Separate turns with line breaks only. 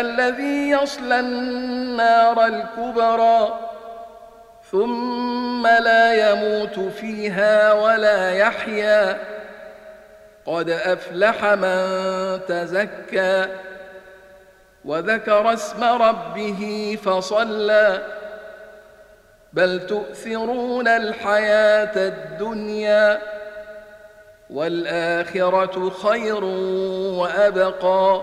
الذي يصلى النار الكبرى ثم لا يموت فيها ولا يحيا. قد أفلح من تزكى وذكر اسم ربه فصلى. بل تؤثرون الحياة الدنيا والآخرة خير وأبقى.